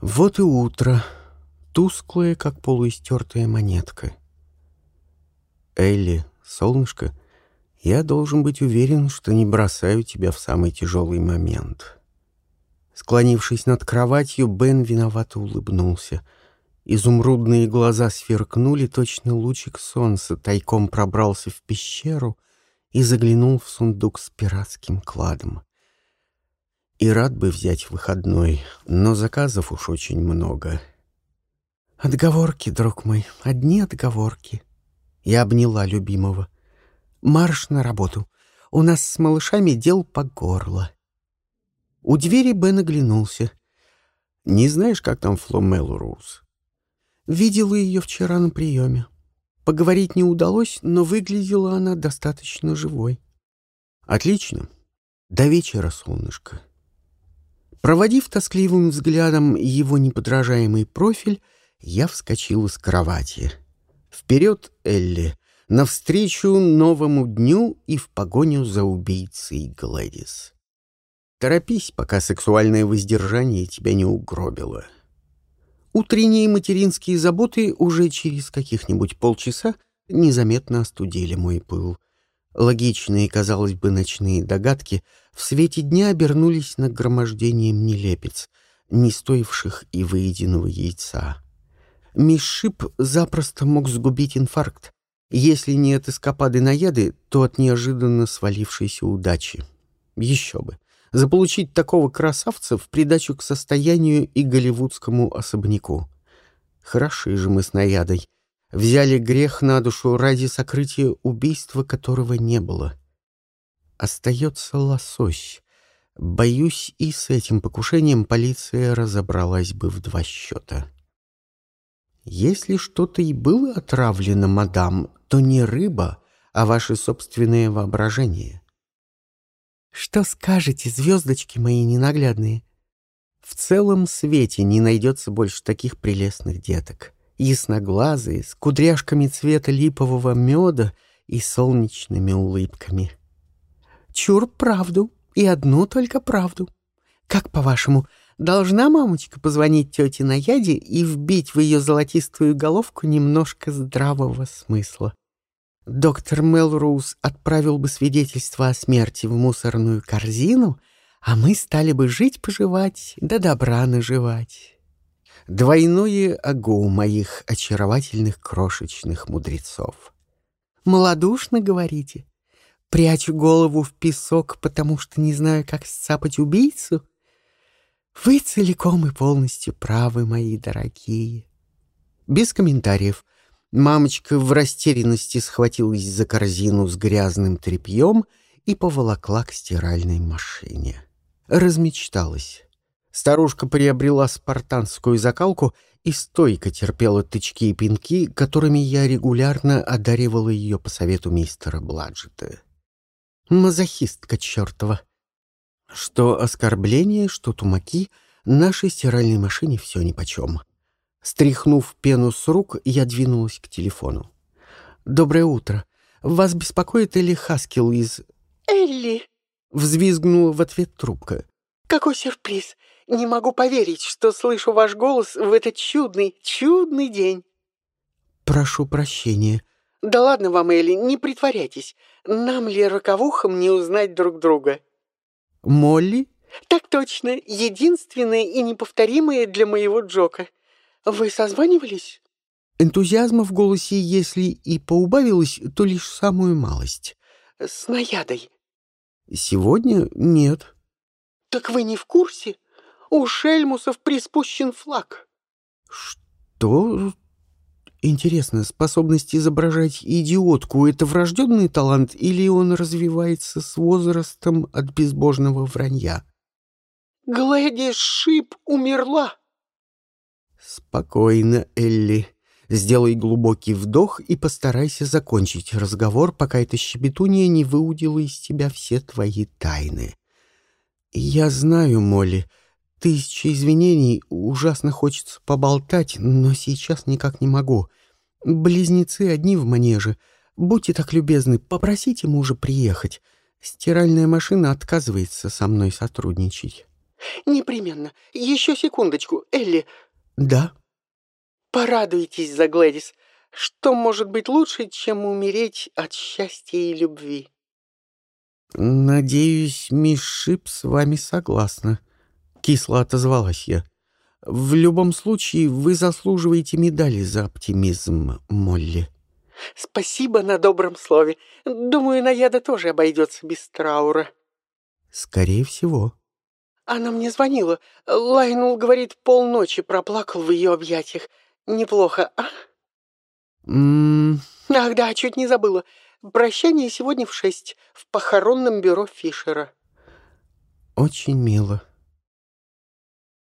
Вот и утро, тусклое, как полуистертая монетка. Элли, солнышко, я должен быть уверен, что не бросаю тебя в самый тяжелый момент. Склонившись над кроватью, Бен виновато улыбнулся. Изумрудные глаза сверкнули, точно лучик солнца тайком пробрался в пещеру и заглянул в сундук с пиратским кладом. И рад бы взять выходной, но заказов уж очень много. Отговорки, друг мой, одни отговорки. Я обняла любимого. Марш на работу. У нас с малышами дел по горло. У двери Бен оглянулся. «Не знаешь, как там Фло Мелроуз?» «Видела ее вчера на приеме. Поговорить не удалось, но выглядела она достаточно живой». «Отлично. До вечера, солнышко». Проводив тоскливым взглядом его неподражаемый профиль, я вскочил с кровати. «Вперед, Элли! Навстречу новому дню и в погоню за убийцей Гладис!» Торопись, пока сексуальное воздержание тебя не угробило. Утренние материнские заботы уже через каких-нибудь полчаса незаметно остудили мой пыл. Логичные, казалось бы, ночные догадки в свете дня обернулись нагромождением нелепец, не стоивших и выеденного яйца. Мишип запросто мог сгубить инфаркт, если не от эскапады наяды, то от неожиданно свалившейся удачи. Еще бы заполучить такого красавца в придачу к состоянию и голливудскому особняку. Хороши же мы с наядой. Взяли грех на душу ради сокрытия убийства, которого не было. Остается лосось. Боюсь, и с этим покушением полиция разобралась бы в два счета. Если что-то и было отравлено, мадам, то не рыба, а ваше собственное воображение. Что скажете, звездочки мои ненаглядные? В целом свете не найдется больше таких прелестных деток. Ясноглазые, с кудряшками цвета липового меда и солнечными улыбками. Чур правду, и одну только правду. Как, по-вашему, должна мамочка позвонить тете Наяде и вбить в ее золотистую головку немножко здравого смысла? доктор Мелроуз отправил бы свидетельство о смерти в мусорную корзину, а мы стали бы жить-поживать, да добра наживать. Двойное огу моих очаровательных крошечных мудрецов. Молодушно, говорите? Прячу голову в песок, потому что не знаю, как сцапать убийцу? Вы целиком и полностью правы, мои дорогие. Без комментариев. Мамочка в растерянности схватилась за корзину с грязным тряпьем и поволокла к стиральной машине. Размечталась. Старушка приобрела спартанскую закалку и стойко терпела тычки и пинки, которыми я регулярно одаривала ее по совету мистера Бладжета. Мазохистка чертова. Что оскорбление, что тумаки, нашей стиральной машине все нипочем. Стряхнув пену с рук, я двинулась к телефону. «Доброе утро. Вас беспокоит Элли Хаскил из...» «Элли!» — взвизгнула в ответ трубка. «Какой сюрприз! Не могу поверить, что слышу ваш голос в этот чудный, чудный день!» «Прошу прощения». «Да ладно вам, Элли, не притворяйтесь. Нам ли роковухам не узнать друг друга?» «Молли?» «Так точно. Единственное и неповторимое для моего Джока». Вы созванивались? Энтузиазма в голосе, если и поубавилось, то лишь самую малость. С наядой? Сегодня нет. Так вы не в курсе? У шельмусов приспущен флаг. Что? Интересно, способность изображать идиотку — это врожденный талант или он развивается с возрастом от безбожного вранья? Глэдис Шип умерла. «Спокойно, Элли. Сделай глубокий вдох и постарайся закончить разговор, пока эта щебетунья не выудила из тебя все твои тайны. Я знаю, Молли, тысяча извинений, ужасно хочется поболтать, но сейчас никак не могу. Близнецы одни в манеже. Будьте так любезны, попросите мужа приехать. Стиральная машина отказывается со мной сотрудничать». Непременно. Еще секундочку, Элли. Да? Порадуйтесь за Глэдис. Что может быть лучше, чем умереть от счастья и любви? Надеюсь, мисс Шип с вами согласна. Кисло отозвалась я. В любом случае, вы заслуживаете медали за оптимизм, Молли. Спасибо на добром слове. Думаю, Наяда тоже обойдется без траура. Скорее всего. Она мне звонила. Лайнул, говорит, полночи проплакал в ее объятиях. Неплохо, а? М -м Ах да, чуть не забыла. Прощание сегодня в шесть в похоронном бюро Фишера. Очень мило.